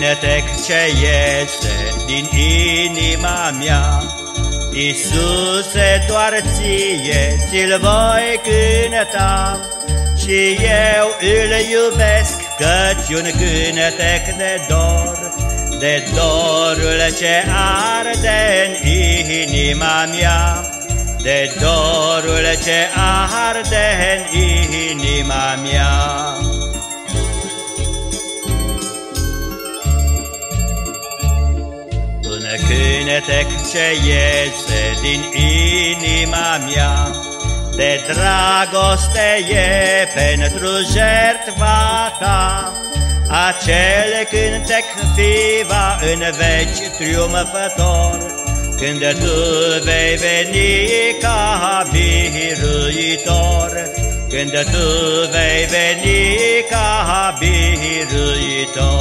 cântec ce iese din inima mea. Iisuse, doar ție ți-l voi cânta Și eu îl iubesc, căci un cântec de dor De dorul ce arde în inima mea De dorul ce arde în inima mea cântec ce iese din inima mea, De dragoste e pentru jertva ta, Acel cântec fiva în veci triumfător, Când tu vei veni ca biruitor, Când tu vei veni ca biruitor.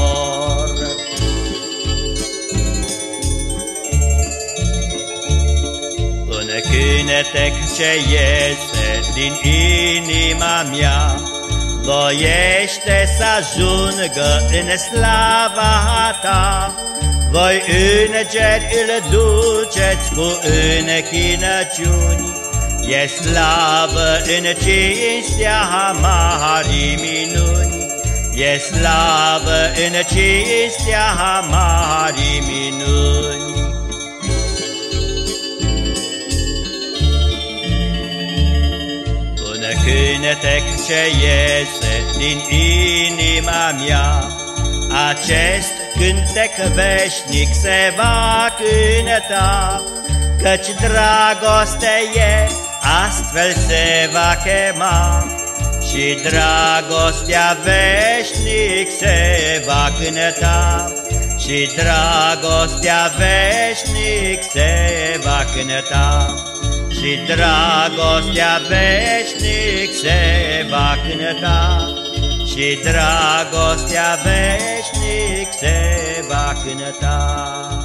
Cântec ce iese din inima mea, Voiește să ajungă în slava ta, Voi îngeri îl duceți cu închinăciuni, E slavă în cinstea marii minuni, E slavă în cinstea marii minuni. Cântec ce iese din inima mea. Acest cântec veșnic se va cânta, Căci dragoste e, astfel se va chema, Și dragostea veșnic se va cânta, Și dragostea veșnic se va cânta. Și dragostea veșnic se va cânta, Și dragostea veșnic se va cânta.